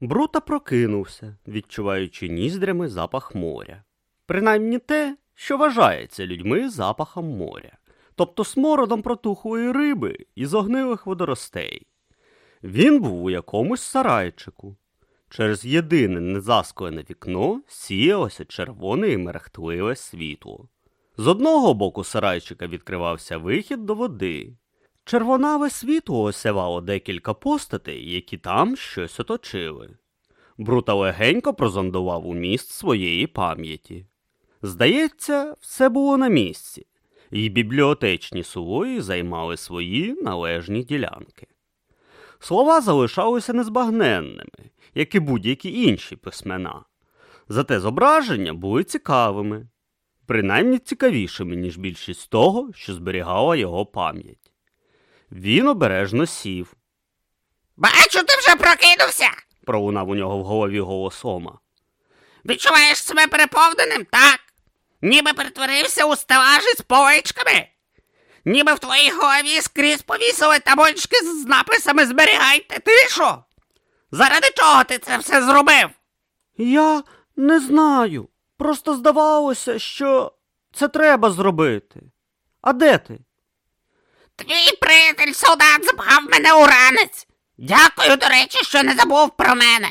Брута прокинувся, відчуваючи ніздрями запах моря. Принаймні те, що вважається людьми запахом моря, тобто смородом протухлої риби і зогнилих водоростей. Він був у якомусь сарайчику. Через єдине незасклене вікно сіялося червоне і мерехтливе світло. З одного боку сарайчика відкривався вихід до води. Червонаве світло осявало декілька постатей, які там щось оточили. Брута легенько прозондував у міст своєї пам'яті. Здається, все було на місці, і бібліотечні сувої займали свої належні ділянки. Слова залишалися незбагненними, як і будь-які інші письмена. Зате зображення були цікавими, принаймні цікавішими, ніж більшість того, що зберігала його пам'ять. Він обережно сів. Бачу, ти вже прокинувся. Пролунав у нього в голові голос Ома. Відчуваєш себе переповненим, так? Ніби перетворився у стелаж із поличками. Ніби в твоїй голові скрізь повісили табочки з написами Зберігайте тишу. Заради чого ти це все зробив? Я не знаю. Просто здавалося, що це треба зробити. А де ти? Твій приятель солдат запхав мене у ранець. Дякую, до речі, що не забув про мене.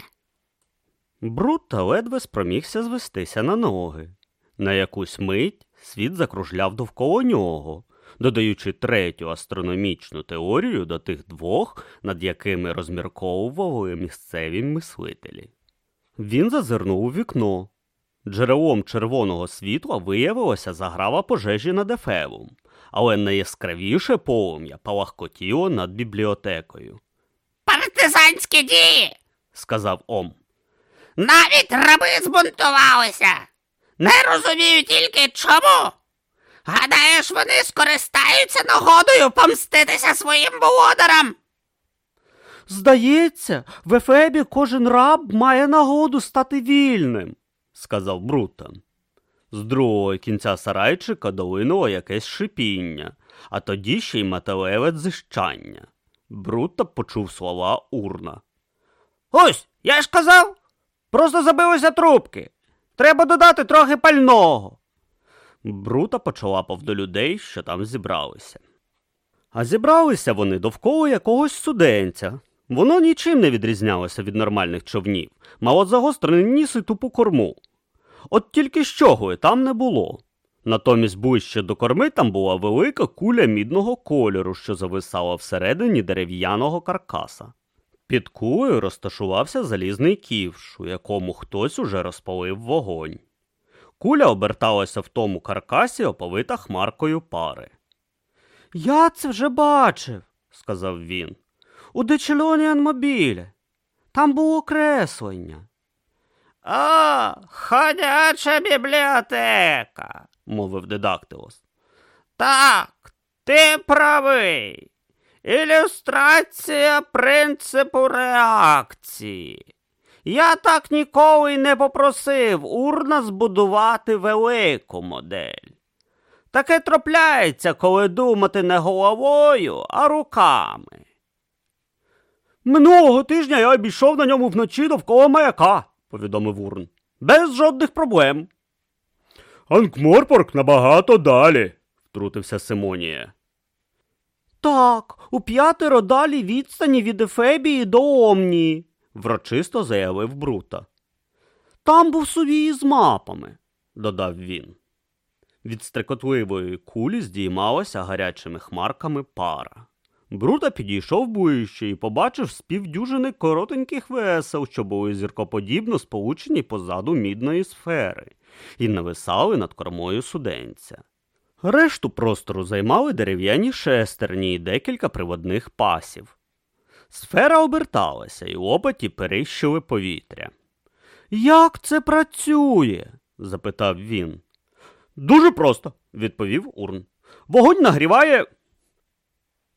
Брутта ледве спромігся звестися на ноги. На якусь мить світ закружляв довкола нього, додаючи третю астрономічну теорію до тих двох, над якими розмірковували місцеві мислителі. Він зазирнув у вікно. Джерелом червоного світла виявилося заграва пожежі над Ефевом, але найяскравіше полум'я палахкотіло над бібліотекою, Партизанські дії. сказав Ом. Навіть раби збунтувалися. Не розумію тільки чому. Гадаєш, вони скористаються нагодою помститися своїм володарам? Здається, в Ефебі кожен раб має нагоду стати вільним, сказав Брутан. З другого кінця сарайчика долинуло якесь шипіння, а тоді ще й металеве дзищання. Брута почув слова урна. Ось, я ж казав, просто забилися трубки. Треба додати трохи пального. Брута почолапав до людей, що там зібралися. А зібралися вони довкола якогось суденця. Воно нічим не відрізнялося від нормальних човнів, мало загострений ніс і тупу корму. От тільки щогли там не було. Натомість ближче до корми там була велика куля мідного кольору, що зависала всередині дерев'яного каркаса. Під кулею розташувався залізний ківш, у якому хтось уже розпалив вогонь. Куля оберталася в тому каркасі, оповита хмаркою пари. Я це вже бачив, сказав він. У Дечелоніан мобілі. Там було креслення. О, ходяча бібліотека, мовив Дедактилос. Так, ти правий. Ілюстрація принципу реакції. Я так ніколи не попросив урна збудувати велику модель. Таке трапляється, коли думати не головою, а руками. Минулого тижня я обійшов на ньому вночі довкола маяка, повідомив Урн. Без жодних проблем. Анкморпорк набагато далі, втрутився Симонія. Так, у п'ятеро далі відстані від Ефебії до Омнії, врочисто заявив Брута. Там був сувій з мапами, додав він. Від стрекотливої кулі здіймалася гарячими хмарками пара. Брута підійшов ближче і побачив співдюжини коротеньких весел, що були зіркоподібно сполучені позаду мідної сфери, і нависали над кормою суденця. Решту простору займали дерев'яні шестерні і декілька приводних пасів. Сфера оберталася, і лопаті перищили повітря. Як це працює? запитав він. Дуже просто, відповів Урн. Вогонь нагріває.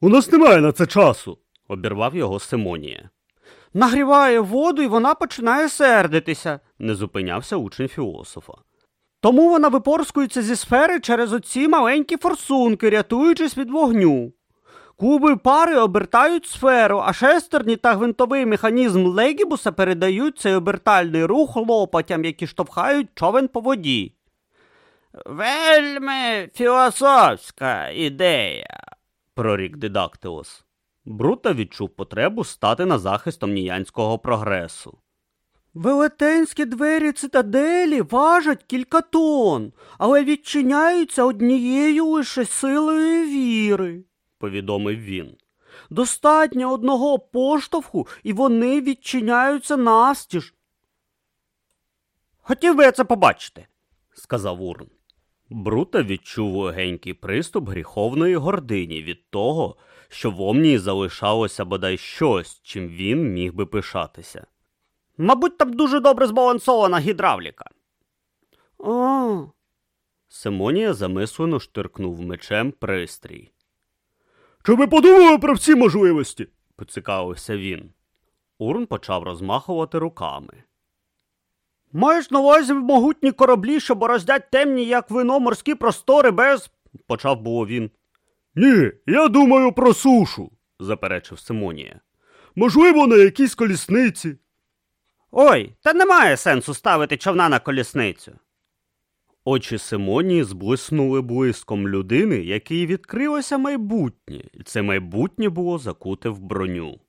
У нас немає на це часу, обірвав його Симонія. Нагріває воду, і вона починає сердитися, не зупинявся учень філософа. Тому вона випорскується зі сфери через оці маленькі форсунки, рятуючись від вогню. Куби пари обертають сферу, а шестерні та гвинтовий механізм легібуса передають цей обертальний рух лопатям, які штовхають човен по воді. Вельми філософська ідея. Прорік Дидактилос. Брута відчув потребу стати на захист омніянського прогресу. Велетенські двері цитаделі важать кілька тонн, але відчиняються однією лише силою віри, повідомив він. Достатньо одного поштовху, і вони відчиняються навстіж. Хотів би я це побачити, сказав Урн. Брута відчув легенький приступ гріховної гордині від того, що в Омнії залишалося бодай щось, чим він міг би пишатися. Мабуть, там дуже добре збалансована гідравліка. О. Симонія замислено штиркнув мечем пристрій. Чи ви подумали про всі можливості? поцікавився він. Урн почав розмахувати руками. Маєш на увазі могутні кораблі, що бороздять темні, як вино, морські простори без. почав було він. Ні, я думаю про сушу, заперечив Симонія. Можливо, на якійсь колісниці. Ой, та немає сенсу ставити човна на колісницю. Очі Симонії зблиснули блиском людини, якій відкрилося майбутнє, і це майбутнє було закуте в броню.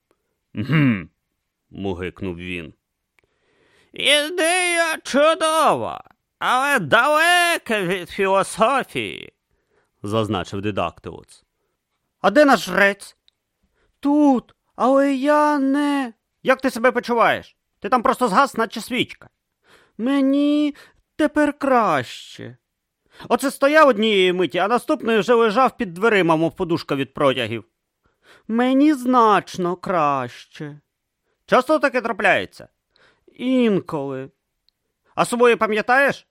Гм. мугикнув він. Ідея чудова, але далека від філософії. зазначив дидактилоц. А де наш жрець? Тут, але я не. Як ти себе почуваєш? Ти там просто згас, наче свічка. Мені тепер краще. Оце стояв однієї миті, а наступної вже лежав під дверима, мов подушка від протягів. Мені значно краще. Часто таке трапляється? Інколи. А собою пам'ятаєш?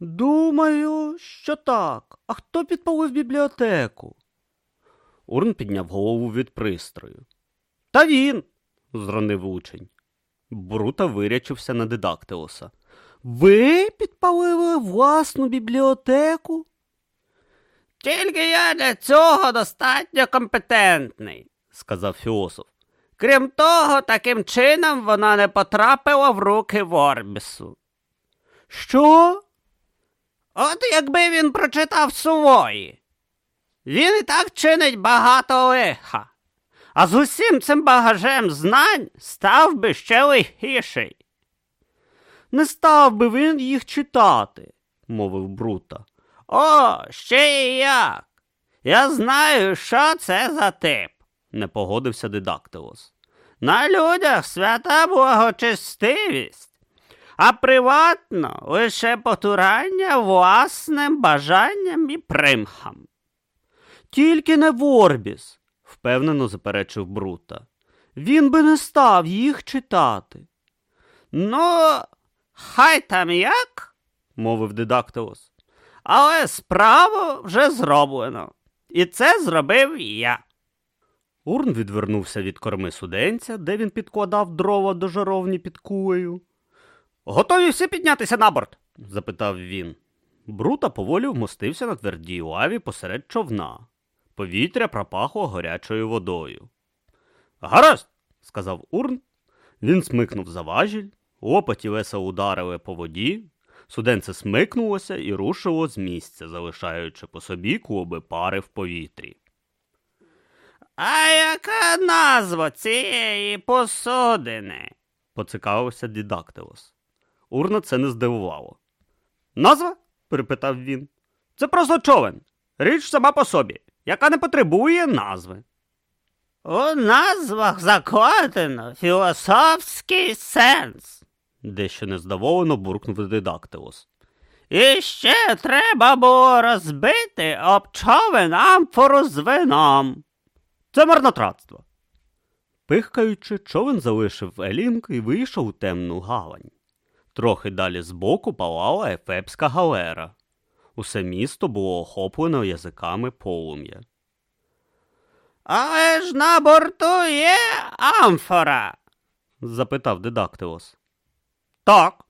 Думаю, що так. А хто підпалив бібліотеку? Урн підняв голову від пристрою. Та він. зронив учень. Брута вирячився на дидактилоса. Ви підпалили власну бібліотеку? Тільки я для цього достатньо компетентний, сказав філософ. Крім того, таким чином вона не потрапила в руки Ворбісу. Що? От якби він прочитав сувої. Він і так чинить багато лиха, а з усім цим багажем знань став би ще лихіший. Не став би він їх читати, мовив Брута. О, ще і як. Я знаю, що це за тип, не погодився Дидактилос. На людях свята благочестивість, а приватно лише потурання власним бажанням і примхам. Тільки не Ворбіс, впевнено заперечив Брута. Він би не став їх читати. Ну, хай там як, мовив Дидактилос. Але справу вже зроблено. І це зробив я. Урн відвернувся від корми суденця, де він підкладав дрова до жаровні під кулею. Готові всі піднятися на борт? запитав він. Брута поволі вмостився на твердій лаві посеред човна. Повітря пропахло горячою водою. Гаразд, сказав Урн. Він смикнув за важіль, лопаті весело ударили по воді, суденце смикнулося і рушило з місця, залишаючи по собі клуби пари в повітрі. А яка назва цієї посудини? поцікавився Дідактилос. Урна це не здивувало. Назва? перепитав він. Це просто човен. Річ сама по собі, яка не потребує назви. У назвах закладено філософський сенс. дещо нездоволено буркнув Дидактилос. І ще треба було розбити об човен амфору з вином. Це марнотратство. Пихкаючи, човен залишив Елінг і вийшов у темну гавань. Трохи далі збоку палала ефепська галера. Усе місто було охоплено язиками полум'я. Але ж на борту є амфора, запитав Дидактилос. Так.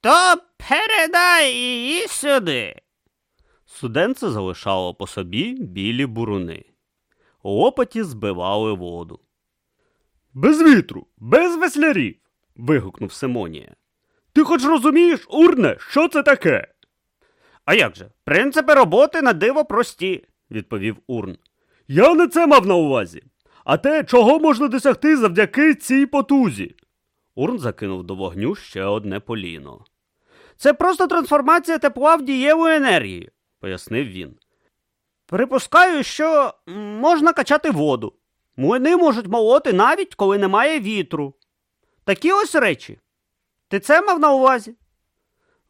То передай її сюди. Суденце залишало по собі білі буруни. Лопаті збивали воду. Без вітру, без веслярів. вигукнув Симонія. Ти хоч розумієш, урне, що це таке? А як же? Принципи роботи на диво прості, відповів Урн. Я не це мав на увазі, а те, чого можна досягти завдяки цій потузі. Урн закинув до вогню ще одне поліно. Це просто трансформація тепла в дієву енергію, пояснив він. Припускаю, що можна качати воду. Млини можуть молоти навіть коли немає вітру. Такі ось речі. Ти це мав на увазі?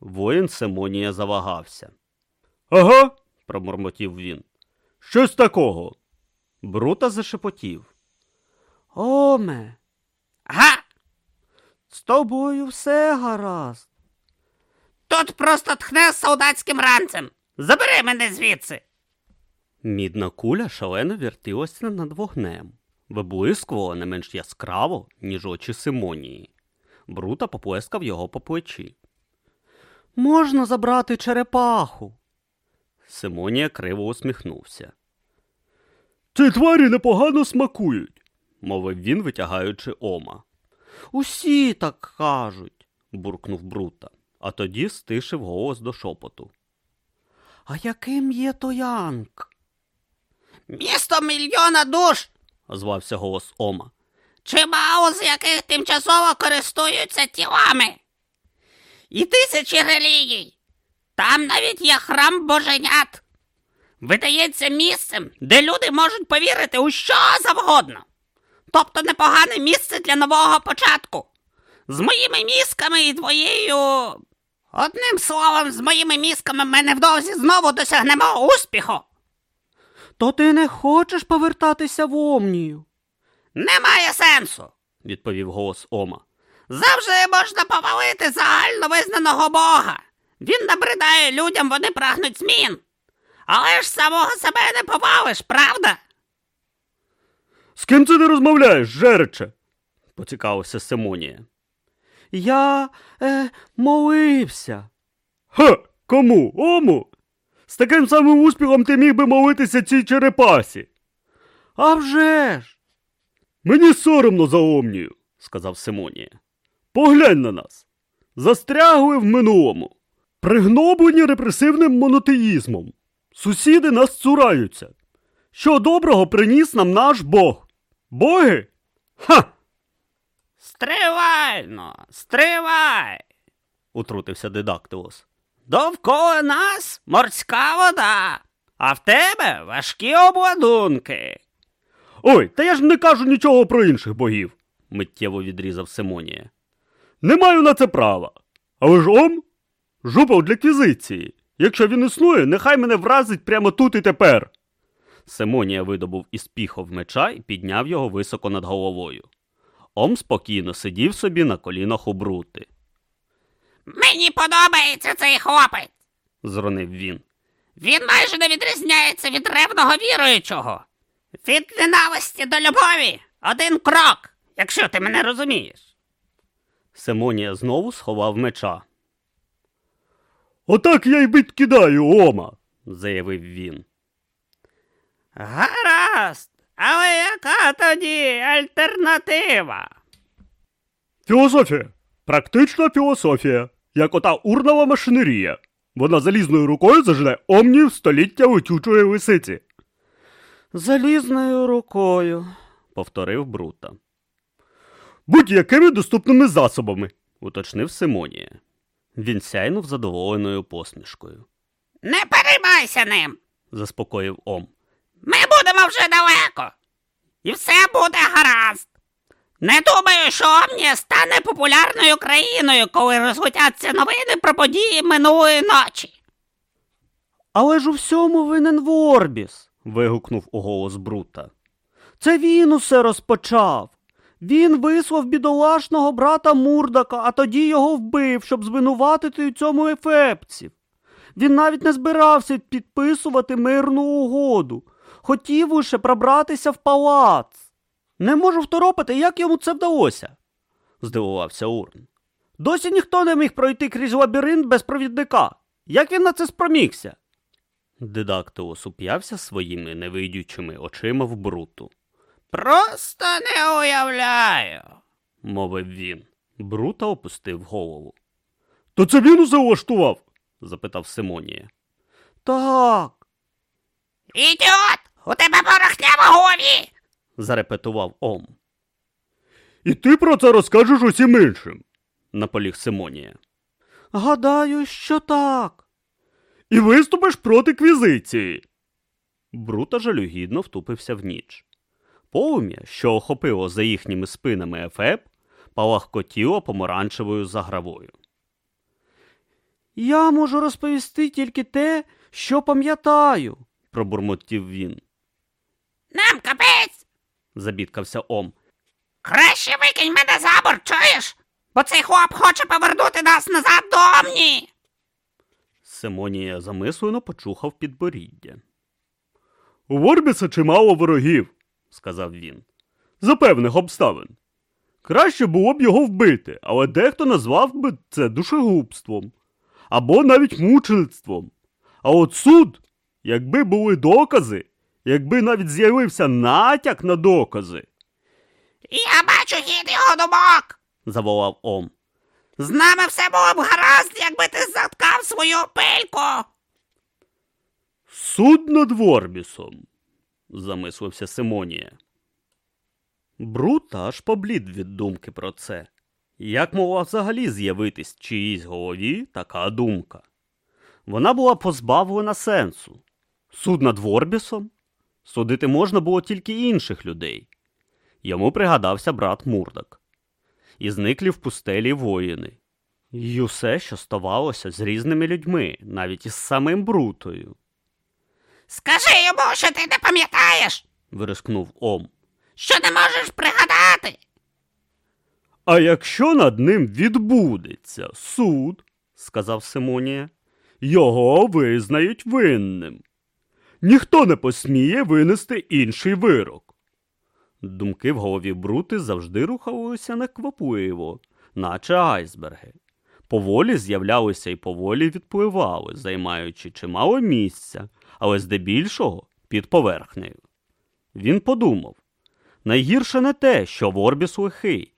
Воїн Симонія завагався. Ага, промурмотів він. Щось такого. Брута зашепотів. Оме, Га! з тобою все гаразд. Тут просто тхне солдатським ранцем. Забери мене звідси. Мідна куля шалено вертілася над вогнем, виблискувала не менш яскраво, ніж очі Симонії. Брута поплескав його по плечі. Можна забрати черепаху. Симонія криво усміхнувся. Ці тварі непогано смакують, мовив він, витягаючи ома. Усі так кажуть, буркнув Брута, а тоді стишив голос до шепоту. А яким є тоянк? Місто мільйона душ, озвався голос Ома. чимало з яких тимчасово користуються тілами. І тисячі релігій. Там навіть є храм боженят. Видається місцем, де люди можуть повірити у що завгодно. Тобто непогане місце для нового початку. З моїми мізками і твоєю. Одним словом, з моїми мізками ми невдовзі знову досягнемо успіху. То ти не хочеш повертатися в Омнію? Немає сенсу. відповів голос Ома. Завжди можна повалити загально визнаного Бога. Він набридає людям, вони прагнуть змін. Але ж самого себе не повалиш, правда? З ким це ти розмовляєш, жерече? поцікавився Симонія. Я е, молився. Ха, кому? Ому? З таким самим успіхом ти міг би молитися цій черепасі. А вже ж. Мені соромно за Омнію, сказав Симонія. Поглянь на нас. Застрягли в минулому, пригноблені репресивним монотеїзмом. Сусіди нас цураються. Що доброго приніс нам наш Бог? Боги? Ха! Стривайно, стривай. утрутився Дедактилос. Довкола нас морська вода, а в тебе важкі обладунки. Ой, та я ж не кажу нічого про інших богів, миттєво відрізав Симонія. Не маю на це права. Але ж ом жупел для квізиції. Якщо він існує, нехай мене вразить прямо тут і тепер. Симонія видобув із піхов меча і підняв його високо над головою. Ом спокійно сидів собі на колінах у брути. Мені подобається цей хлопець. зронив він. Він майже не відрізняється від ревного віруючого. Від ненависті до любові один крок, якщо ти мене розумієш. Симонія знову сховав меча. Отак я й відкидаю, Ома, заявив він. Гаразд, але яка тоді альтернатива? Філософія. Практична філософія, як ота урнова машинерія. Вона залізною рукою зажене омні в століття летючої лисиці. Залізною рукою, повторив Брута. Будь-якими доступними засобами, уточнив Симонія. Він сяйнув задоволеною посмішкою. Не переймайся ним. Заспокоїв Ом. Ми будемо вже далеко. І все буде гаразд. Не думаю, що Омнія стане популярною країною, коли розлетяться новини про події минулої ночі. Але ж у всьому винен Ворбіс. вигукнув у голос Брута. Це він усе розпочав. Він вислав бідолашного брата Мурдака, а тоді його вбив, щоб звинуватити у цьому ефепців. Він навіть не збирався підписувати мирну угоду, хотів лише пробратися в палац. Не можу второпати, як йому це вдалося, здивувався Урн. Досі ніхто не міг пройти крізь лабіринт без провідника. Як він на це спромігся? Дидактилос уп'явся своїми невидючими очима в бруту, Просто не уявляю. мовив він. Брута опустив голову. То це він усе влаштував? запитав Симонія. Так, Ідіот! У тебе порохня в голові! Зарепетував Ом. І ти про це розкажеш усім іншим, наполіг Симонія. Гадаю, що так. І виступиш проти квізиції. Брута жалюгідно втупився в ніч. Полум'я, що охопило за їхніми спинами Ефеб, палахкотіло помаранчевою загравою. Я можу розповісти тільки те, що пам'ятаю, пробурмотів він. Нам капець! Забідкався Ом. Краще викинь мене за борт, чуєш? Бо цей хлоп хоче повернути нас назад до Омні. Симонія замислено почухав підборіддя. У Ворбіса чимало ворогів, сказав він. За певних обставин. Краще було б його вбити, але дехто назвав би це душегубством або навіть мучеництвом. А от суд, якби були докази, якби навіть з'явився натяк на докази, Я бачу хід його думок. заволав Ом. З нами все було б гаразд, якби ти заткав свою пильку. Суд над Ворбісом, замислився Симонія. Брут аж поблід від думки про це. Як могла взагалі з'явитись в чиїсь голові така думка? Вона була позбавлена сенсу. Суд над Ворбісом? Судити можна було тільки інших людей. Йому пригадався брат Мурдак. І зниклі в пустелі воїни. І усе, що ставалося з різними людьми, навіть із самим Брутою. Скажи йому, що ти не пам'ятаєш, вирискнув Ом. що не можеш пригадати. А якщо над ним відбудеться суд, сказав Симонія, його визнають винним. Ніхто не посміє винести інший вирок. Думки в голові Брути завжди рухалися неквапливо, наче айсберги. Поволі з'являлися і поволі відпливали, займаючи чимало місця, але здебільшого під поверхнею. Він подумав найгірше не те, що Ворбіс лихий,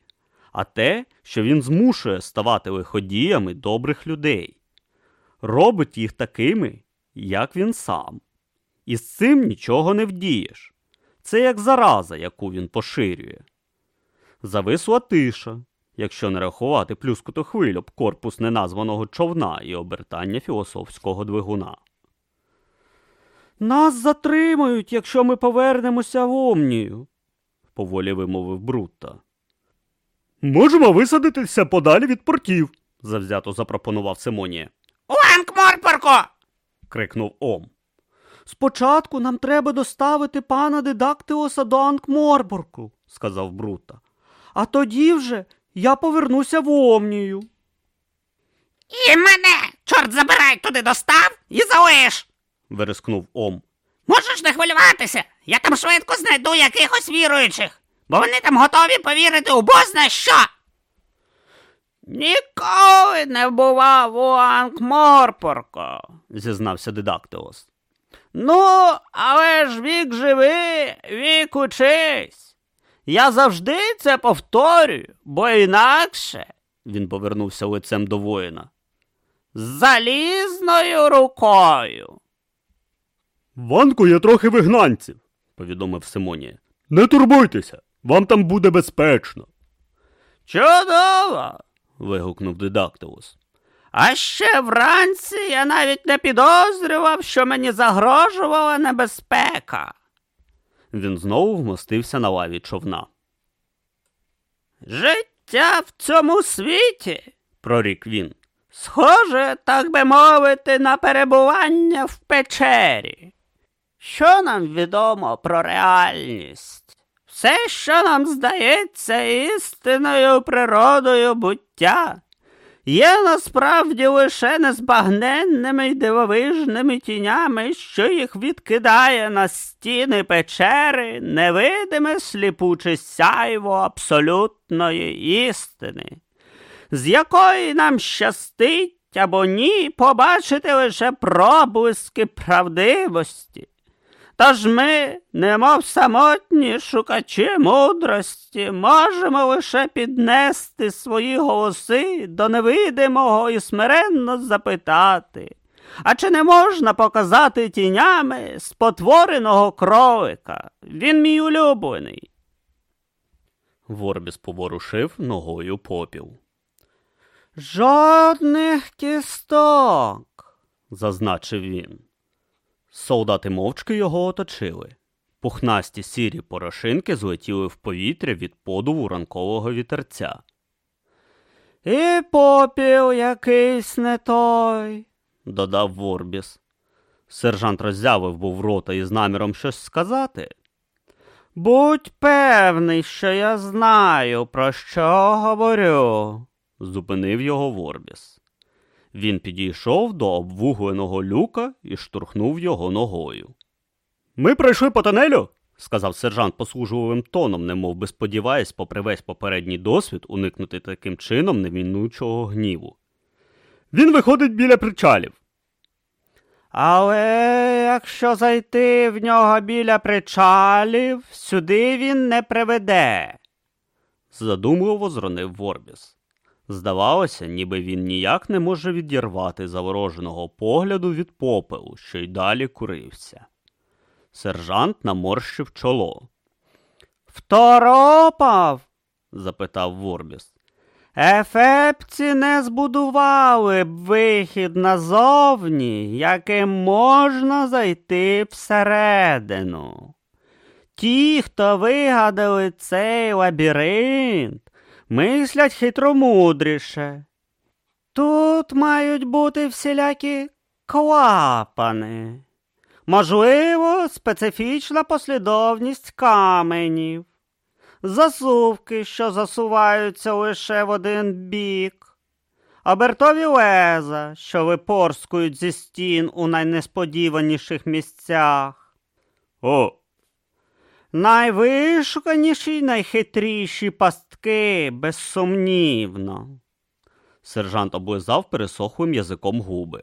а те, що він змушує ставати лиходіями добрих людей, робить їх такими, як він сам. І з цим нічого не вдієш. Це як зараза, яку він поширює. Зависла тиша, якщо не рахувати плюскоту хвиль об корпус неназваного човна і обертання філософського двигуна. Нас затримають, якщо ми повернемося в Омнію, поволі вимовив Брутта. Можемо висадитися подалі від портів, завзято запропонував Симонія. У крикнув Ом. Спочатку нам треба доставити пана Дидактиоса до Анкморпорку, сказав Брута. А тоді вже я повернуся в Омнію. І мене, чорт забирай, туди достав і залиш. вирискнув Ом. Можеш не хвилюватися, я там швидко знайду якихось віруючих, бо вони там готові повірити у бозна що. Ніколи не бував у Анкморпорку, зізнався Дидактилос. Ну, але ж вік живи, вік учись. Я завжди це повторюю, бо інакше Він повернувся лицем до воїна. з залізною рукою. В Анку є трохи вигнанців, повідомив Симонія. Не турбуйтеся, вам там буде безпечно. Чудово! вигукнув Дидактилос. А ще вранці я навіть не підозрював, що мені загрожувала небезпека. Він знову вмостився на лаві човна. Життя в цьому світі, Прорік він. схоже, так би мовити, на перебування в печері. Що нам відомо про реальність? Все, що нам здається істинною природою буття, є насправді лише незбагненними й дивовижними тінями, що їх відкидає на стіни печери невидиме сліпуче сяйво абсолютної істини, з якої нам щастить або ні, побачити лише проблиски правдивості. Тож ми, немов самотні шукачі мудрості, можемо лише піднести свої голоси до невидимого і смиренно запитати. А чи не можна показати тінями спотвореного кролика? Він мій улюблений. Ворбіс поворушив ногою попіл. Жодних кісток, зазначив він. Солдати мовчки його оточили. Пухнасті сірі порошинки злетіли в повітря від подуву ранкового вітерця. І попіл якийсь не той, додав Ворбіс. Сержант роззявив був рота із наміром щось сказати. Будь певний, що я знаю, про що говорю, зупинив його Ворбіс. Він підійшов до обвугленого люка і штурхнув його ногою. Ми пройшли по тонелю, сказав сержант послужливим тоном, немов би сподіваясь, попри весь попередній досвід, уникнути таким чином немінучого гніву. Він виходить біля причалів. Але якщо зайти в нього біля причалів, сюди він не приведе. задумливо зронив Ворбіс. Здавалося, ніби він ніяк не може відірвати завороженого погляду від попелу, що й далі курився. Сержант наморщив чоло. Второпав? запитав Ворбіс. Ефепці не збудували б вихід назовні, яким можна зайти всередину. Ті, хто вигадали цей лабіринт, мислять хитромудріше. Тут мають бути всілякі клапани. Можливо, специфічна послідовність каменів, засувки, що засуваються лише в один бік, обертові леза, що випорскують зі стін у найнесподіваніших місцях. О, Найвишуканіші найхитріші пастки, безсумнівно. Сержант облизав пересохлим язиком губи.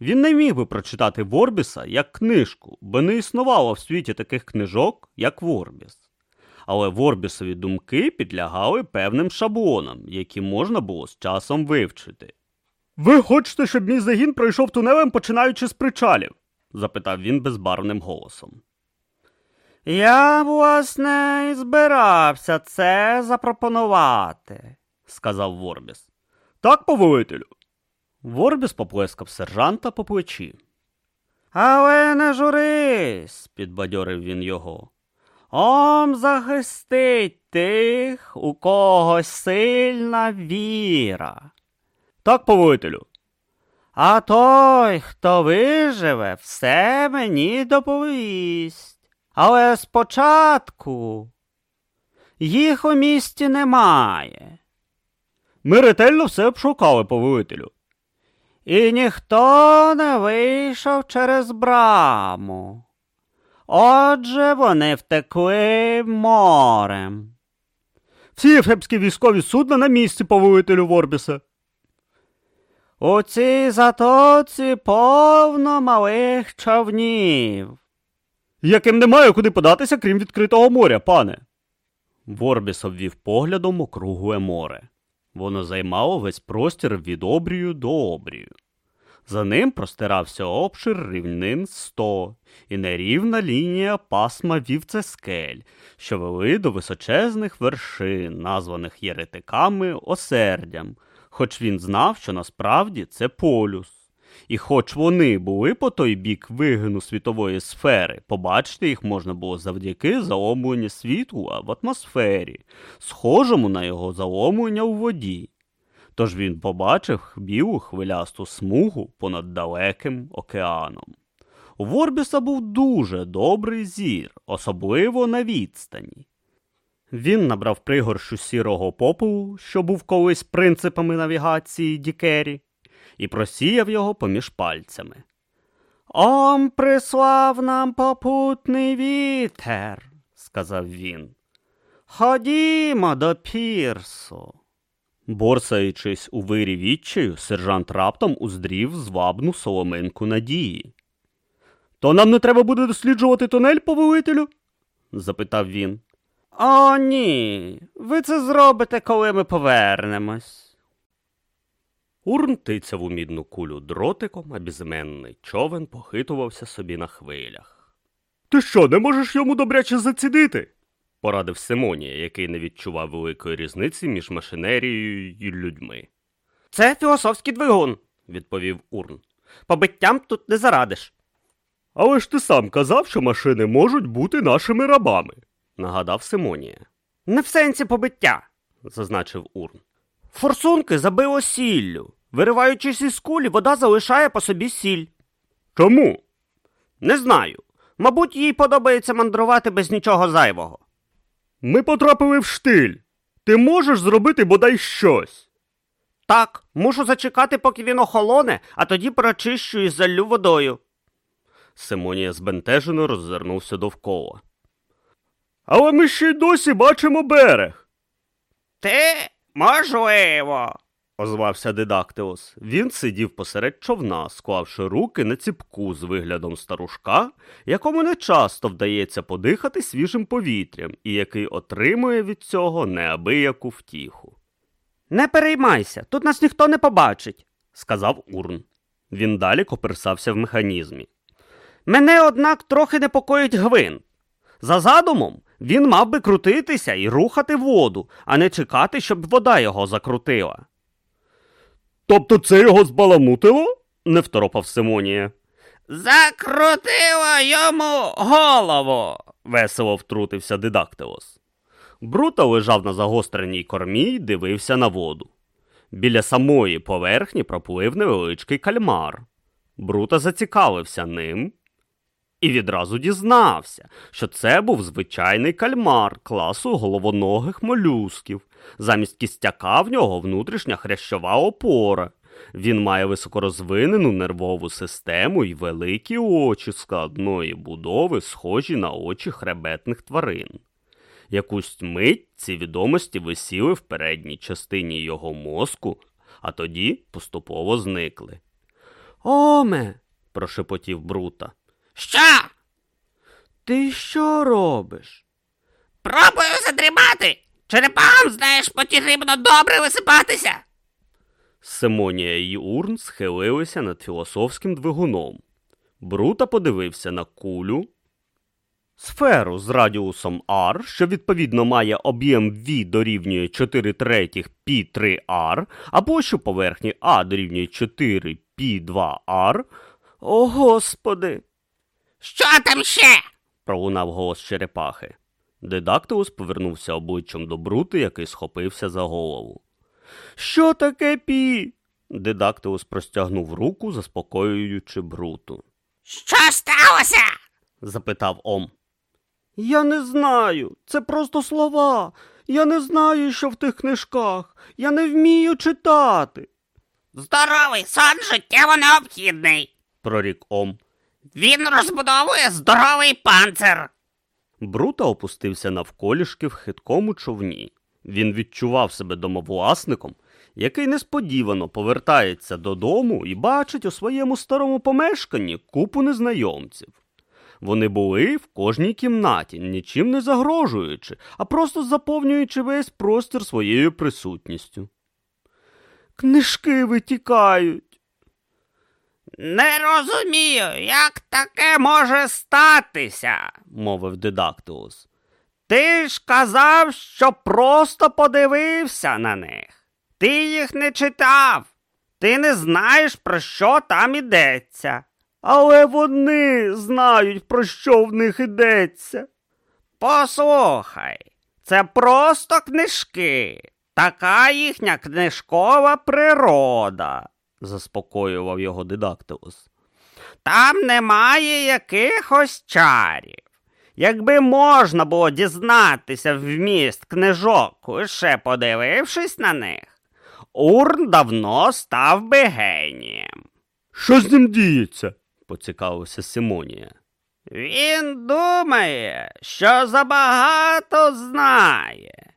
Він не міг би прочитати Ворбіса як книжку, бо не існувало в світі таких книжок, як Ворбіс. Але Ворбісові думки підлягали певним шаблонам, які можна було з часом вивчити. Ви хочете, щоб мій загін пройшов тунелем, починаючи з причалів? запитав він безбарвним голосом. Я, власне, і збирався це запропонувати, сказав Ворбіс. Так, повелителю. Ворбіс поплескав сержанта по плечі. Але не журись, підбадьорив він його. Ом захистить тих, у кого сильна віра. Так, повелителю. А той, хто виживе, все мені доповість. Але спочатку їх у місті немає. Ми ретельно все обшукали, повелителю. І ніхто не вийшов через браму. Отже, вони втекли морем. Всі ефепські військові судна на місці, повелителю Ворбіса. У цій затоці повно малих човнів. Яким немає куди податися, крім відкритого моря, пане. Ворбіс обвів поглядом округле море. Воно займало весь простір від обрію до обрію. За ним простирався обшир рівнин сто і нерівна лінія пасма вівцескель, що вели до височезних вершин, названих єретиками осердям, хоч він знав, що насправді це полюс. І хоч вони були по той бік вигину світової сфери, побачити їх можна було завдяки заомленню світла в атмосфері, схожому на його заомлення у воді. Тож він побачив білу хвилясту смугу понад далеким океаном. У Ворбіса був дуже добрий зір, особливо на відстані. Він набрав пригорщу сірого попелу, що був колись принципами навігації Дікері, і просіяв його поміж пальцями. Ом прислав нам попутний вітер, сказав він. Ходімо до пірсу. Борсаючись у вирі відчаю, сержант раптом уздрів звабну соломинку надії. То нам не треба буде досліджувати тунель, повелителю? запитав він. О, ні. Ви це зробите, коли ми повернемось. Урн тицяв у мідну кулю дротиком, а безіменний човен похитувався собі на хвилях. Ти що, не можеш йому добряче зацідити? порадив Симонія, який не відчував великої різниці між машинерією і людьми. Це філософський двигун, відповів Урн. Побиттям тут не зарадиш. Але ж ти сам казав, що машини можуть бути нашими рабами, нагадав Симонія. Не в сенсі побиття, зазначив Урн. Форсунки забило сіллю. Вириваючись із кулі, вода залишає по собі сіль. Чому? Не знаю. Мабуть, їй подобається мандрувати без нічого зайвого. Ми потрапили в штиль. Ти можеш зробити бодай щось. Так, мушу зачекати, поки він охолоне, а тоді прочищу і заллю водою. Симонія збентежено роззирнувся довкола. Але ми ще й досі бачимо берег. Ти можливо. Озвався Дидактилос. Він сидів посеред човна, склавши руки на ціпку з виглядом старушка, якому не часто вдається подихати свіжим повітрям і який отримує від цього неабияку втіху. Не переймайся, тут нас ніхто не побачить, сказав Урн. Він далі коперсався в механізмі. Мене, однак, трохи непокоїть гвинт. За задумом, він мав би крутитися і рухати воду, а не чекати, щоб вода його закрутила. Тобто це його збаламутило? не второпав Симонія. Закрутило йому голову. весело втрутився Дидактилос. Брута лежав на загостреній кормі й дивився на воду. Біля самої поверхні проплив невеличкий кальмар. Брута зацікавився ним і відразу дізнався, що це був звичайний кальмар класу головоногих молюсків. Замість кістяка в нього внутрішня хрящова опора. Він має високорозвинену нервову систему і великі очі складної будови, схожі на очі хребетних тварин. Якусь мить ці відомості висіли в передній частині його мозку, а тоді поступово зникли. Оме, прошепотів Брута. Що? Ти що робиш? Пробую задрімати. Черепахам, знаєш, потрібно добре висипатися. Симонія і Урн схилилися над філософським двигуном. Брута подивився на кулю. Сферу з радіусом R, що відповідно має об'єм V дорівнює 4 третіх P3R, або що поверхні А дорівнює 4 P2R. О, господи! Що там ще? пролунав голос черепахи. Дедактилус повернувся обличчям до Брути, який схопився за голову. Що таке пі? Дедактилус простягнув руку, заспокоюючи Бруту. Що сталося? запитав Ом. Я не знаю. Це просто слова. Я не знаю, що в тих книжках. Я не вмію читати, Здоровий сон життєво необхідний. прорік Ом. Він розбудовує здоровий панцир. Брута опустився навколішки в хиткому човні. Він відчував себе домовласником, який несподівано повертається додому і бачить у своєму старому помешканні купу незнайомців. Вони були в кожній кімнаті, нічим не загрожуючи, а просто заповнюючи весь простір своєю присутністю. Книжки витікають. Не розумію, як таке може статися. мовив Дидактилус. Ти ж казав, що просто подивився на них. Ти їх не читав. Ти не знаєш, про що там ідеться. Але вони знають, про що в них йдеться. Послухай, це просто книжки. Така їхня книжкова природа, заспокоював його Дидактилус. Там немає якихось чарів. Якби можна було дізнатися вміст книжок, лише подивившись на них, Урн давно став би генієм. Що з ним діється? поцікавився Симонія. Він думає, що забагато знає.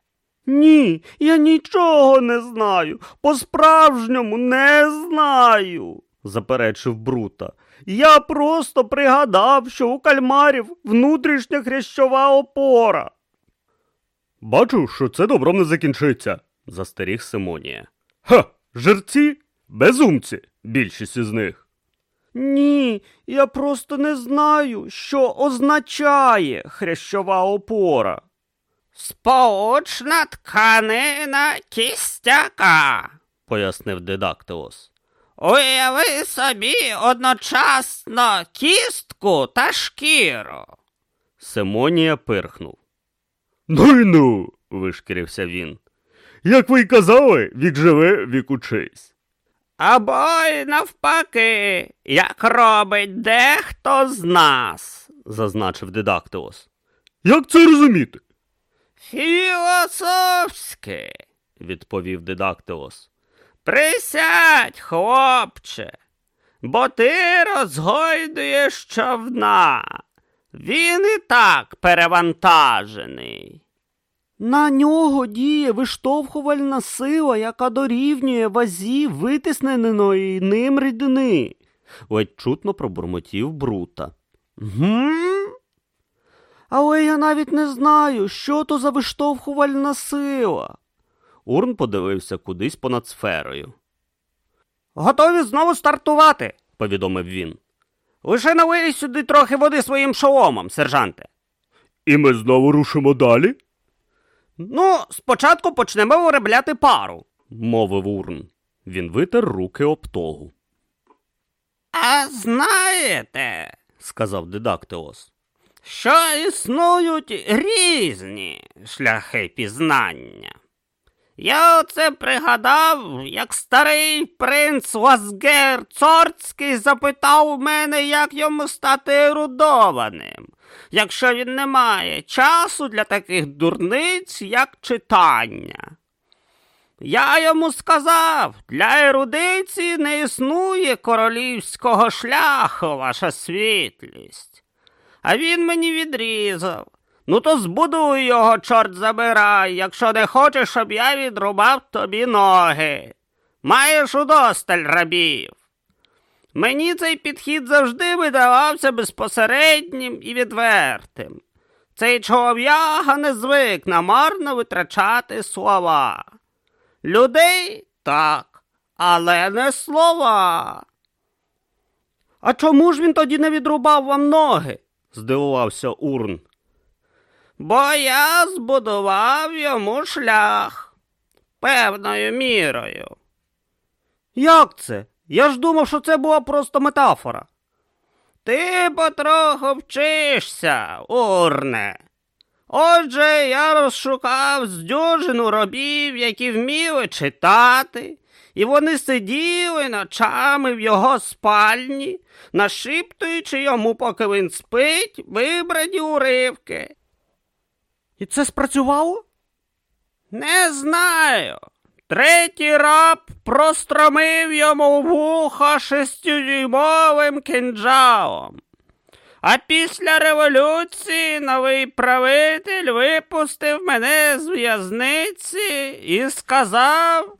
Ні, я нічого не знаю. По-справжньому не знаю, заперечив Брута. Я просто пригадав, що у кальмарів внутрішня хрящова опора. Бачу, що це добром не закінчиться, застеріг Симонія. Ха, жерці, безумці, більшість із них. Ні, я просто не знаю, що означає хрящова опора. Сполучна тканина кістяка, пояснив Дедактилос. Уяви собі одночасно кістку та шкіру. Симонія пирхнув. Ну й ну, вишкірився він. Як ви й казали, вік живе, вік учись. Або й навпаки, як робить дехто з нас, зазначив Дедактилос. Як це розуміти? Філософськи, відповів Дедактилос. Присядь, хлопче, бо ти розгойдуєш човна. Він і так перевантажений. На нього діє виштовхувальна сила, яка дорівнює вазі витисненої ним рідини, ледь чутно пробурмотів Брута. Гм? Але я навіть не знаю, що то за виштовхувальна сила. Урн подивився кудись понад сферою. Готові знову стартувати, повідомив він. Лише налий сюди трохи води своїм шоломом, сержанте. І ми знову рушимо далі? Ну, спочатку почнемо виробляти пару, мовив Урн. Він витер руки об тогу. А знаєте, сказав Дедактилос, що існують різні шляхи пізнання. Я оце пригадав, як старий принц Лазгер Цорцький запитав у мене, як йому стати ерудованим, якщо він не має часу для таких дурниць, як читання. Я йому сказав, для ерудиції не існує королівського шляху, ваша світлість. А він мені відрізав. Ну, то збудуй його, чорт забирай, якщо не хочеш, щоб я відрубав тобі ноги. Маєш удосталь рабів. Мені цей підхід завжди видавався безпосереднім і відвертим. Цей чолов'яга не звик намарно витрачати слова. Людей так, але не слова. А чому ж він тоді не відрубав вам ноги? Здивувався Урн. Бо я збудував йому шлях певною мірою. Як це? Я ж думав, що це була просто метафора. Ти потроху вчишся, урне. Отже, я розшукав з дюжину робів, які вміли читати, і вони сиділи ночами в його спальні, нашіптуючи йому, поки він спить, вибрані уривки. І це спрацювало? Не знаю. Третій раб простромив йому вуха шестидюймовим кинджалом. А після революції новий правитель випустив мене з в'язниці і сказав,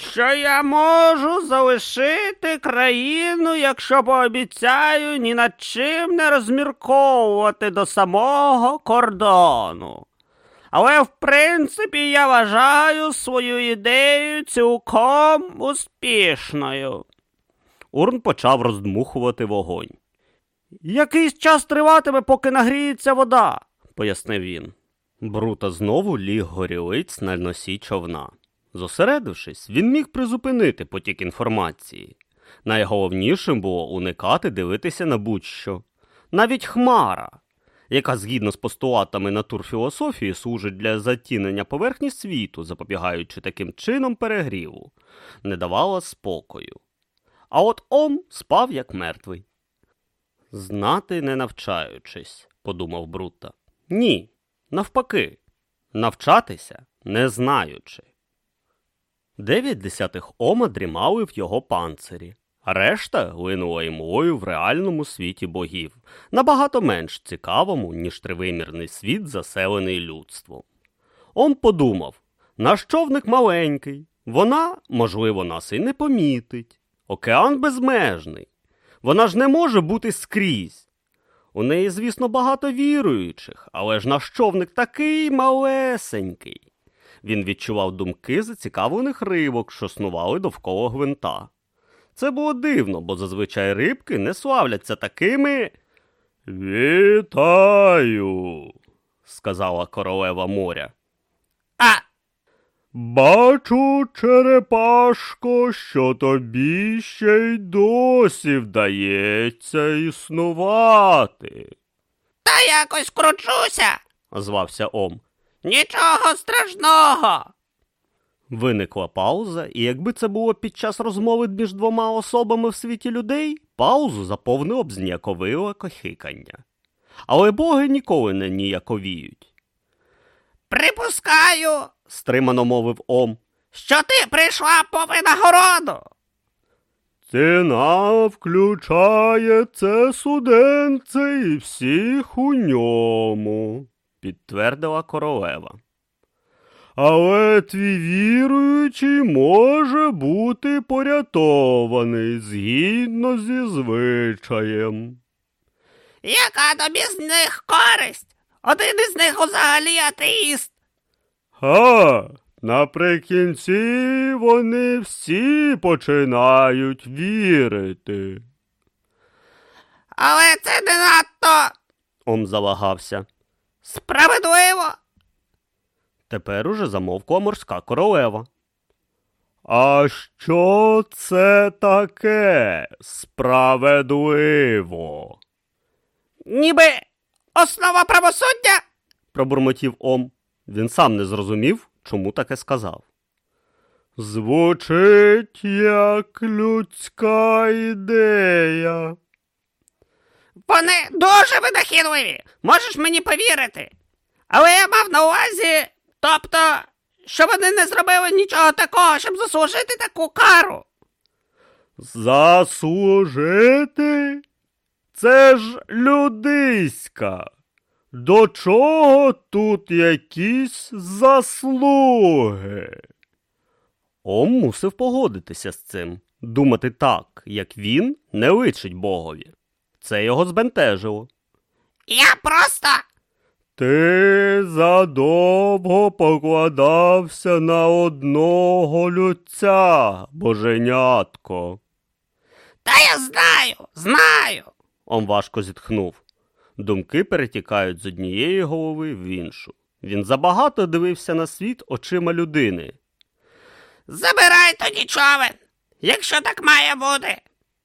що я можу залишити країну, якщо пообіцяю ні над чим не розмірковувати до самого кордону. Але в принципі я вважаю свою ідею цілком успішною. Урн почав роздмухувати вогонь. Якийсь час триватиме, поки нагріється вода, пояснив він. Брута знову ліг горілиць на носі човна. Зосередившись, він міг призупинити потік інформації. Найголовнішим було уникати дивитися на будь-що. Навіть хмара, яка згідно з постулатами натурфілософії служить для затінення поверхні світу, запобігаючи таким чином перегріву, не давала спокою. А от Ом спав як мертвий. Знати не навчаючись, подумав Брута. Ні, навпаки, навчатися не знаючи. Дев'ять десятих ома дрімали в його панцирі, решта глинула імлою в реальному світі богів, набагато менш цікавому, ніж тривимірний світ, заселений людством. Ом подумав Наш човник маленький. Вона, можливо, нас і не помітить. Океан безмежний. Вона ж не може бути скрізь. У неї, звісно, багато віруючих, але ж наш човник такий малесенький. Він відчував думки зацікавлених рибок, що снували довкола гвинта. Це було дивно, бо зазвичай рибки не славляться такими. Вітаю, сказала королева моря. А, Бачу, черепашко, що тобі ще й досі вдається існувати, та якось кручуся. озвався Ом. Нічого страшного. Виникла пауза, і якби це було під час розмови між двома особами в світі людей, паузу заповнило б зніяковиле кохикання. Але боги ніколи не ніяковіють, Припускаю, стримано мовив Ом. що ти прийшла по винагороду. Ціна включає це суденце і всіх у ньому, підтвердила королева. Але твій віруючий може бути порятований згідно зі звичаєм. Яка тобі з них користь? Один із них взагалі атеїст. Ха, наприкінці вони всі починають вірити. Але це не надто Ом завагався. Справедливо. Тепер уже замовкла морська королева. А що це таке справедливо? Ніби основа правосуддя. пробурмотів Ом. Він сам не зрозумів, чому таке сказав. Звучить як людська ідея. Вони дуже винахідливі. Можеш мені повірити. Але я мав на увазі, тобто, що вони не зробили нічого такого, щоб заслужити таку кару. Заслужити? Це ж людиська. До чого тут якісь заслуги? Ом мусив погодитися з цим. Думати так, як він, не личить богові. Це його збентежило. Я просто. Ти задовго покладався на одного людця, боженятко. Та я знаю, знаю. Он важко зітхнув. Думки перетікають з однієї голови в іншу. Він забагато дивився на світ очима людини. Забирай тоді човен, якщо так має бути.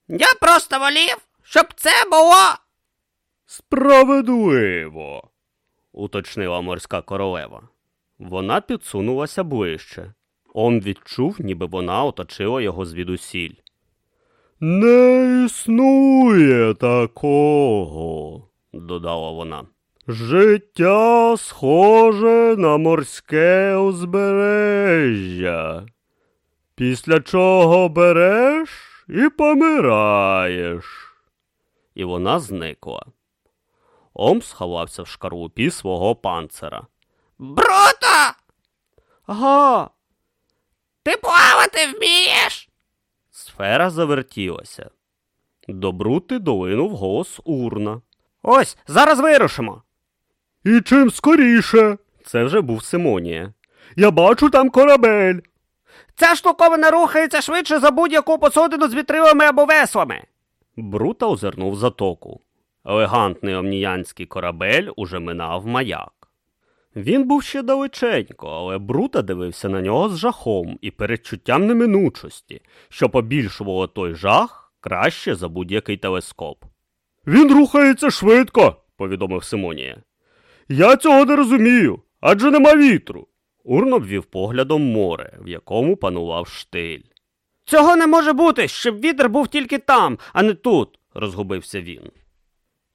Я просто волів, щоб це було. Справедливо, уточнила морська королева. Вона підсунулася ближче. Он відчув, ніби вона оточила його звідусіль. Не існує такого, додала вона. Життя схоже на морське узбережжя, після чого береш і помираєш. І вона зникла. Ом сховався в шкарлупі свого панцира. Бруто! Ага, Ти плавати вмієш? Сфера завертілася. До брути долинув голос урна. Ось, зараз вирушимо. І чим скоріше. Це вже був Симонія. Я бачу там корабель. Ця штуковина рухається швидше за будь-яку посудину з вітрилами або веслами. Брута озирнув затоку. Елегантний омніянський корабель уже минав маяк. Він був ще далеченько, але Брута дивився на нього з жахом і передчуттям неминучості, що побільшувало той жах краще за будь-який телескоп. Він рухається швидко, повідомив Симонія. Я цього не розумію, адже нема вітру. Урн обвів поглядом море, в якому панував штиль. Цього не може бути, щоб вітер був тільки там, а не тут. Розгубився він.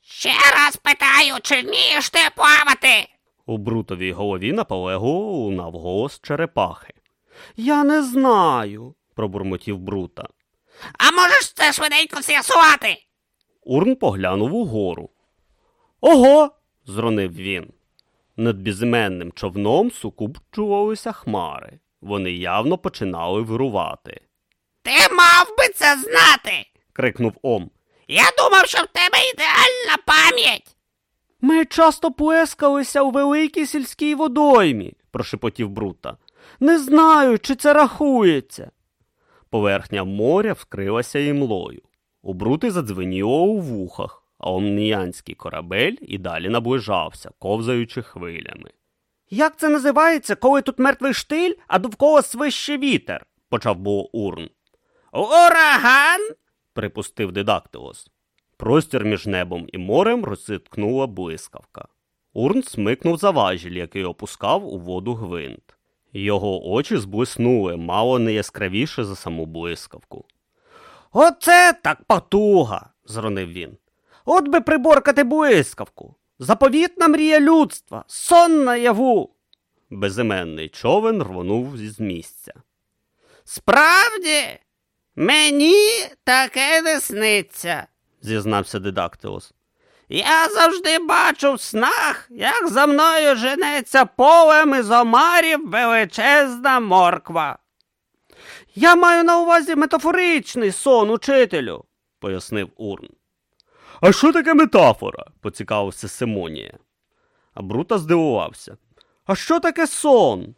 Ще раз питаю, чи вмієш ти плавати? У брутовій голові наполегло лунав голос черепахи. Я не знаю, пробурмотів Брута. А можеш це швиденько з'ясувати? Урн поглянув угору. Ого. зронив він. Над безіменним човном сукупчувалися хмари. Вони явно починали вирувати. Ти мав би це знати. крикнув Ом. Я думав, що в тебе ідеальна пам'ять. Ми часто плескалися у великій сільській водоймі, прошепотів Брута. Не знаю, чи це рахується. Поверхня моря вкрилася імлою. У Брути задзвеніло у вухах, а омніянський корабель і далі наближався, ковзаючи хвилями. Як це називається, коли тут мертвий штиль, а довкола свище вітер? почав було Урн. Ураган? припустив Дидактилос. Простір між небом і морем розситкнула блискавка. Урн смикнув за важіль, який опускав у воду гвинт. Його очі зблиснули мало не яскравіше за саму блискавку. Оце так потуга, зронив він. От би приборкати блискавку. Заповітна мрія людства, сон наяву. Безіменний човен рвонув з місця. Справді, мені таке не сниться. зізнався Дидактилос. Я завжди бачу в снах, як за мною женеться полем із омарів величезна морква. Я маю на увазі метафоричний сон, учителю, пояснив Урн. А що таке метафора? поцікавився Симонія. А Брута здивувався. А що таке сон?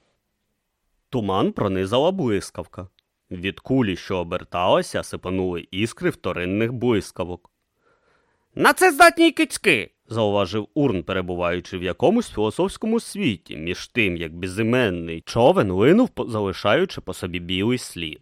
Туман пронизала блискавка. Від кулі, що оберталася, сипанули іскри вторинних блискавок. На це здатні й кицьки, зауважив Урн, перебуваючи в якомусь філософському світі, між тим, як безіменний човен линув, залишаючи по собі білий слід.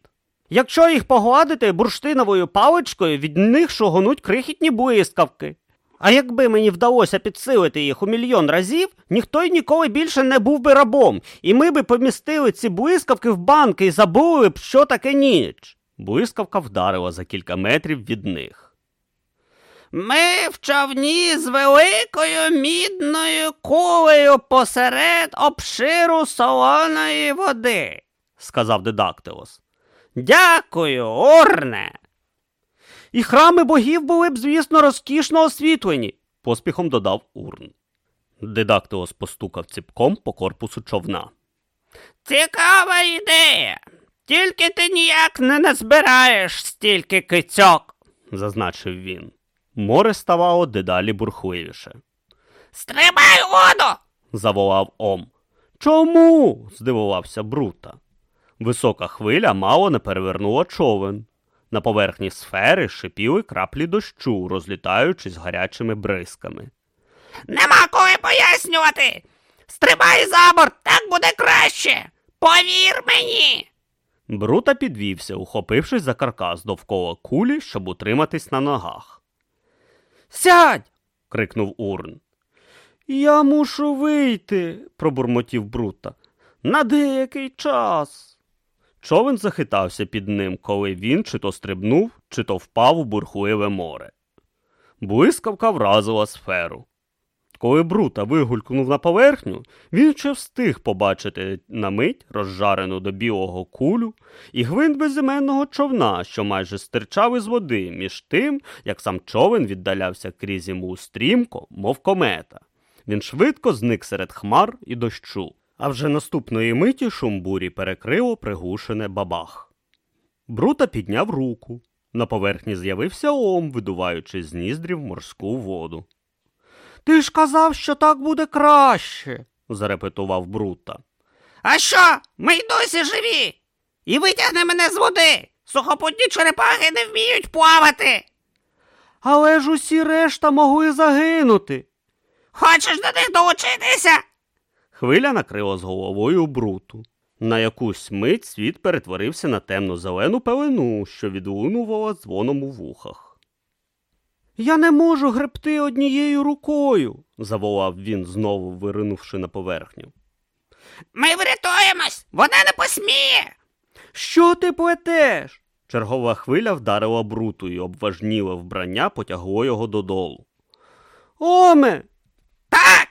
Якщо їх погладити бурштиновою паличкою, від них шогонуть крихітні блискавки. А якби мені вдалося підсилити їх у мільйон разів, ніхто й ніколи більше не був би рабом, і ми би помістили ці блискавки в банки і забули б, що таке ніч. Блискавка вдарила за кілька метрів від них. Ми в човні з великою мідною кулею посеред обширу солоної води. сказав Дедактилос. Дякую, Урне. І храми богів були б, звісно, розкішно освітлені, поспіхом додав Урн. Дедактилос постукав ціпком по корпусу човна. Цікава ідея. Тільки ти ніяк не назбираєш стільки кицьок. зазначив він. Море ставало дедалі бурхливіше. Стрибай у воду! заволав Ом. Чому? здивувався Брута. Висока хвиля мало не перевернула човен. На поверхні сфери шипіли краплі дощу, розлітаючись гарячими бризками. Нема коли пояснювати. Стрибай за борт, так буде краще. Повір мені. Брута підвівся, ухопившись за каркас довкола кулі, щоб утриматись на ногах. Сядь. крикнув Урн. Я мушу вийти, пробурмотів Брута. На деякий час. Човен захитався під ним, коли він чи то стрибнув, чи то впав у бурхливе море. Блискавка вразила сферу. Коли Брута вигулькнув на поверхню, він ще встиг побачити на мить розжарену до білого кулю і гвинт безіменного човна, що майже стирчав із води, між тим, як сам човен віддалявся крізь йому стрімко, мов комета. Він швидко зник серед хмар і дощу, а вже наступної миті шум бурі перекрило приглушене бабах. Брута підняв руку. На поверхні з'явився ом, видуваючи з ніздрів морську воду. Ти ж казав, що так буде краще, зарепетував Брута. А що? Ми й досі живі. І витягне мене з води. Сухопутні черепахи не вміють плавати. Але ж усі решта могли загинути. Хочеш до них долучитися? Хвиля накрила з головою бруту. На якусь мить світ перетворився на темно-зелену пелену, що відлунувала дзвоном у вухах. Я не можу гребти однією рукою, заволав він, знову виринувши на поверхню. Ми врятуємось, вона не посміє. Що ти плетеш? Чергова хвиля вдарила бруту і обважніле вбрання потягло його додолу. Оме, Так,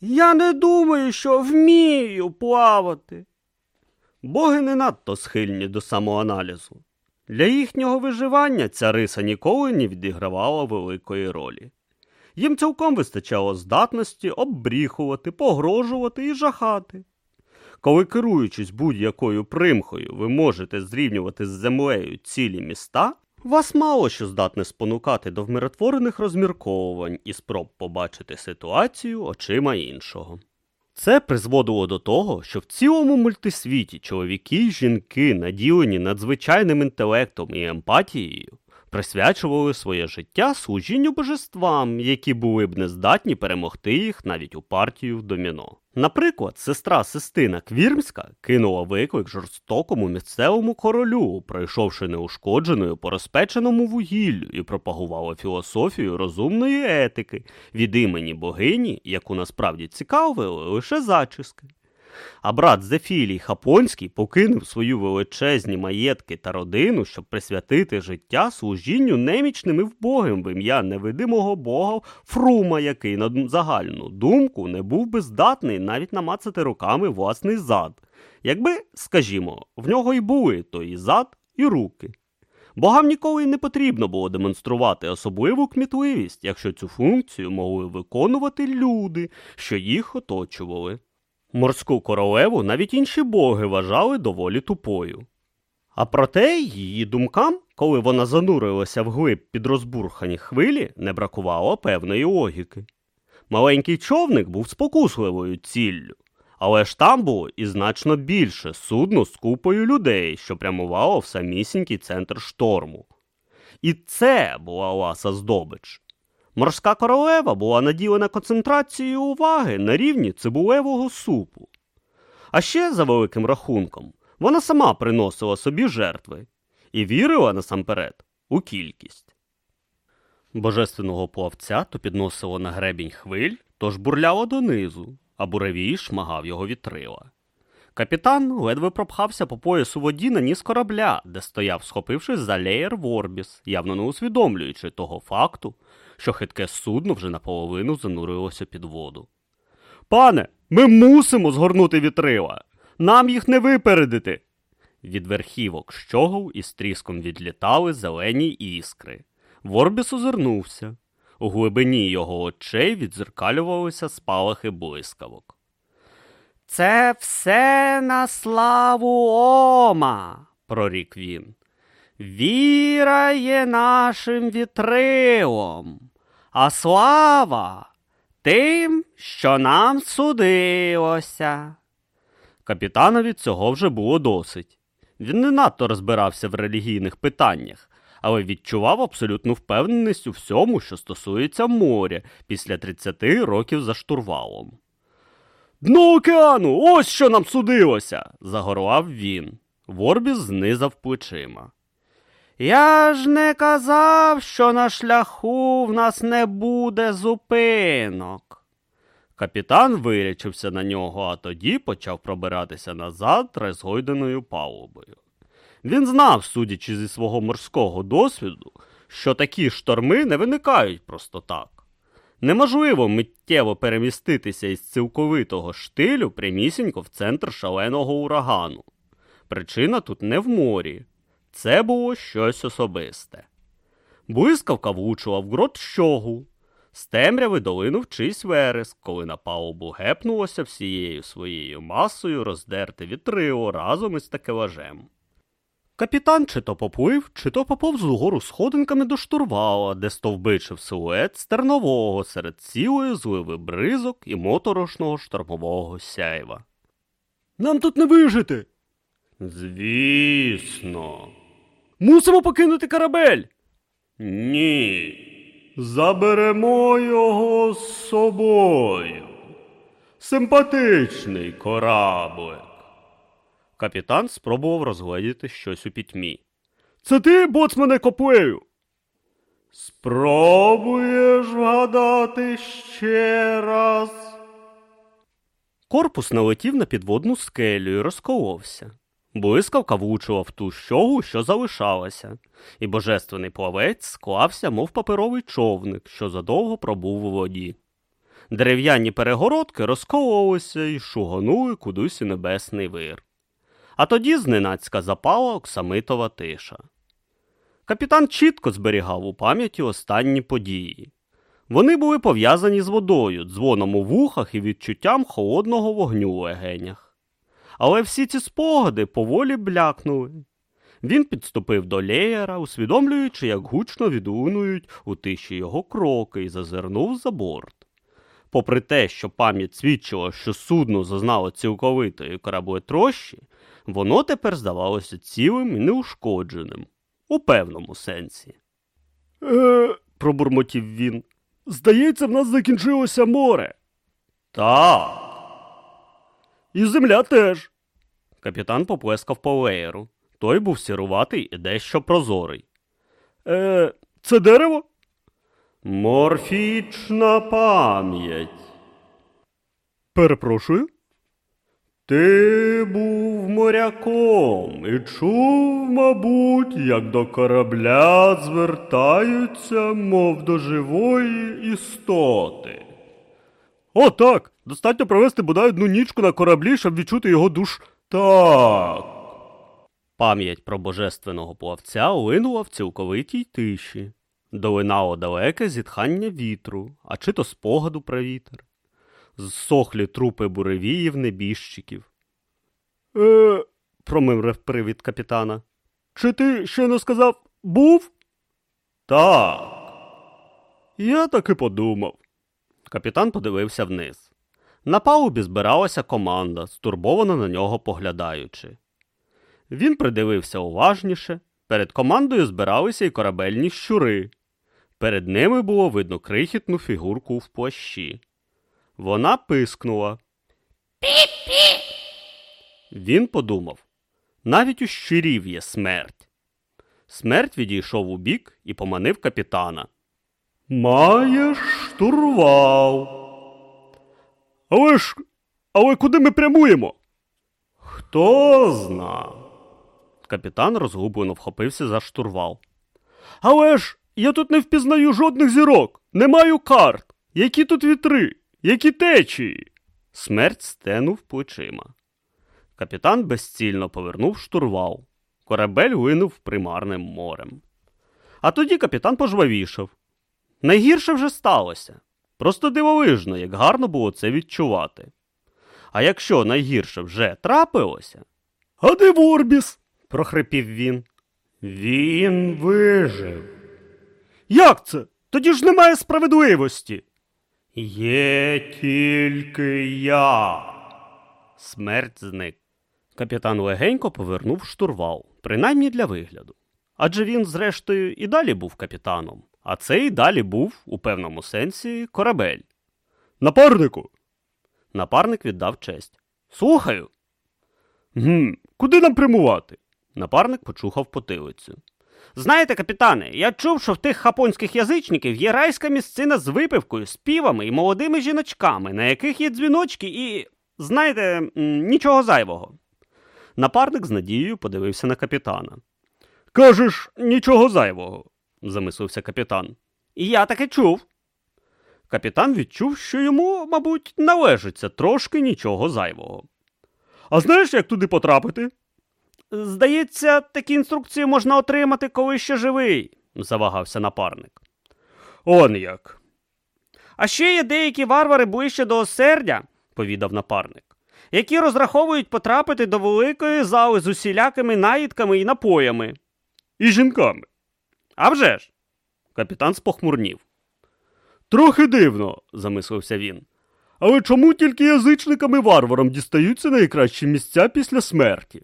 я не думаю, що вмію плавати. Боги не надто схильні до самоаналізу. Для їхнього виживання ця риса ніколи не відігравала великої ролі. Їм цілком вистачало здатності оббріхувати, погрожувати і жахати. Коли керуючись будь-якою примхою, ви можете зрівнювати з землею цілі міста, вас мало що здатне спонукати до вмиротворених розмірковувань і спроб побачити ситуацію очима іншого. Це призводило до того, що в цілому мультисвіті чоловіки й жінки, наділені надзвичайним інтелектом і емпатією, присвячували своє життя служінню божествам, які були б не здатні перемогти їх навіть у партію в доміно. Наприклад, сестра Систина Квірмська кинула виклик жорстокому місцевому королю, пройшовши неушкодженою по розпеченому вугіллю і пропагувала філософію розумної етики від імені богині, яку насправді цікавили лише зачіски. А брат Зефілій Хапонський покинув свою величезні маєтки та родину, щоб присвятити життя служінню немічним і вбогим в ім'я невидимого бога Фрума, який на загальну думку не був би здатний навіть намацати руками власний зад. Якби, скажімо, в нього й були то і зад, і руки. Богам ніколи не потрібно було демонструвати особливу кмітливість, якщо цю функцію могли виконувати люди, що їх оточували. Морську королеву навіть інші боги вважали доволі тупою. А проте її думкам, коли вона занурилася вглиб під розбурхані хвилі, не бракувало певної логіки. Маленький човник був спокусливою ціллю, але ж там було і значно більше судно з купою людей, що прямувало в самісінький центр шторму. І це була ласа здобич. Морська королева була наділена концентрацією уваги на рівні цибулевого супу. А ще, за великим рахунком, вона сама приносила собі жертви і вірила насамперед у кількість. Божественного плавця то підносило на гребінь хвиль, то ж бурляло донизу, а буревій шмагав його вітрила. Капітан ледве пропхався по поясу воді на ніс корабля, де стояв, схопившись за леєр Ворбіс, явно не усвідомлюючи того факту, що хитке судно вже наполовину занурилося під воду. Пане, ми мусимо згорнути вітрила. Нам їх не випередити. Від верхівок щогов із тріском відлітали зелені іскри. Ворбіс озирнувся. У глибині його очей відзеркалювалися спалахи блискавок. Це все на славу Ома, прорік він. Віра є нашим вітрилом, а слава тим, що нам судилося. Капітанові цього вже було досить. Він не надто розбирався в релігійних питаннях, але відчував абсолютну впевненість у всьому, що стосується моря після 30 років за штурвалом. Дно океану, ось що нам судилося, загорлав він. Ворбіс знизав плечима. Я ж не казав, що на шляху в нас не буде зупинок. Капітан вирячився на нього, а тоді почав пробиратися назад розгойденою палубою. Він знав, судячи зі свого морського досвіду, що такі шторми не виникають просто так. Неможливо миттєво переміститися із цілковитого штилю прямісінько в центр шаленого урагану. Причина тут не в морі, це було щось особисте. Блискавка влучила в грот щогу. З темряви долинув чийсь вереск, коли на палубу гепнулося всією своєю масою роздерте вітрило разом із такелажем. Капітан чи то поплив, чи то поповз угору сходинками до штурвала, де стовбичив силует стернового серед цілої зливи бризок і моторошного штормового сяйва. Нам тут не вижити. Звісно. Мусимо покинути корабель. Ні. Заберемо його з собою. Симпатичний кораблик. Капітан спробував розгледіти щось у пітьмі. Це ти, боцмане, коплею? Спробуєш вгадати ще раз. Корпус налетів на підводну скелю і розколовся. Блискавка влучила в ту щогу, що залишалася, і божественний плавець склався, мов паперовий човник, що задовго пробув у воді. Дерев'яні перегородки розкололися і шуганули кудись у небесний вир. А тоді зненацька запала оксамитова тиша. Капітан чітко зберігав у пам'яті останні події. Вони були пов'язані з водою, дзвоном у вухах і відчуттям холодного вогню у легенях. Але всі ці спогади поволі блякнули. Він підступив до леєра, усвідомлюючи, як гучно відлунують у тиші його кроки, і зазирнув за борт. Попри те, що пам'ять свідчила, що судно зазнало цілковитої кораблетрощі, воно тепер здавалося цілим і неушкодженим, у певному сенсі. Е, пробурмотів він. Здається, в нас закінчилося море. Так. І земля теж. Капітан поплескав по леєру. Той був сіруватий і дещо прозорий. Е, це дерево? Морфічна пам'ять. Перепрошую. Ти був моряком і чув, мабуть, як до корабля звертаються, мов до живої істоти. О, так. Достатньо провести бодай одну нічку на кораблі, щоб відчути його душ. Так. Пам'ять про божественного плавця линула в цілковитій тиші. Долинало далеке зітхання вітру, а чи то спогаду про вітер. Зсохлі трупи буревіїв небіжчиків. Е, промимрив привід капітана. Чи ти щойно сказав був? Так. Я так і подумав. Капітан подивився вниз. На палубі збиралася команда, стурбовано на нього поглядаючи. Він придивився уважніше. Перед командою збиралися й корабельні щури. Перед ними було видно крихітну фігурку в плащі. Вона пискнула. Пі-пі. Він подумав навіть у щурів є смерть. Смерть відійшов у бік і поманив капітана. Маєш штурвал. Але ж. Але куди ми прямуємо? Хто зна. Капітан розгублено вхопився за штурвал. Але ж я тут не впізнаю жодних зірок, не маю карт. Які тут вітри, які течії. Смерть стенув плечима. Капітан безцільно повернув штурвал. Корабель винув примарним морем. А тоді капітан пожвавішав. Найгірше вже сталося. Просто дивовижно, як гарно було це відчувати. А якщо найгірше вже трапилося. А де Ворбіс? прохрипів він. Він вижив. Як це? Тоді ж немає справедливості. Є тільки я. Смерть зник. Капітан легенько повернув штурвал, принаймні для вигляду. Адже він, зрештою, і далі був капітаном, а це і далі був, у певному сенсі, корабель. Напарнику. Напарник віддав честь. Слухаю. Гм, куди нам прямувати? Напарник почухав потилицю. Знаєте, капітане, я чув, що в тих хапонських язичників є райська місцина з випивкою, співами і молодими жіночками, на яких є дзвіночки і, знаєте, нічого зайвого. Напарник з надією подивився на капітана. Кажеш, нічого зайвого, замислився капітан. Я таке чув. Капітан відчув, що йому, мабуть, належиться трошки нічого зайвого. А знаєш, як туди потрапити? Здається, такі інструкції можна отримати, коли ще живий, завагався напарник. Он як. А ще є деякі варвари ближче до осердя, повідав напарник, які розраховують потрапити до великої зали з усілякими наїдками і напоями. І жінками. А вже ж. Капітан спохмурнів. Трохи дивно, замислився він. Але чому тільки язичникам і варварам дістаються найкращі місця після смерті?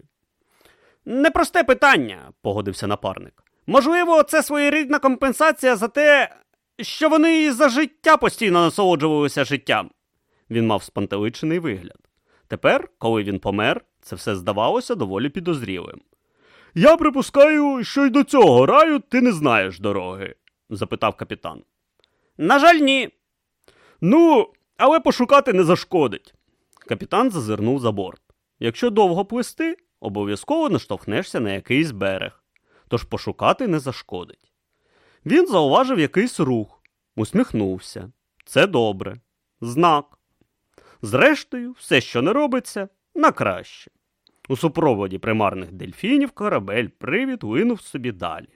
Непросте питання, погодився напарник. Можливо, це своєрідна компенсація за те, що вони і за життя постійно насолоджувалися життям. Він мав спантеличений вигляд. Тепер, коли він помер, це все здавалося доволі підозрілим. Я припускаю, що й до цього раю ти не знаєш дороги? запитав капітан. На жаль, ні. Ну, але пошукати не зашкодить. Капітан зазирнув за борт. Якщо довго плисти, обов'язково наштовхнешся на якийсь берег, тож пошукати не зашкодить. Він зауважив якийсь рух, усміхнувся. Це добре. Знак. Зрештою, все, що не робиться, на краще. У супроводі примарних дельфінів корабель привід линув собі далі.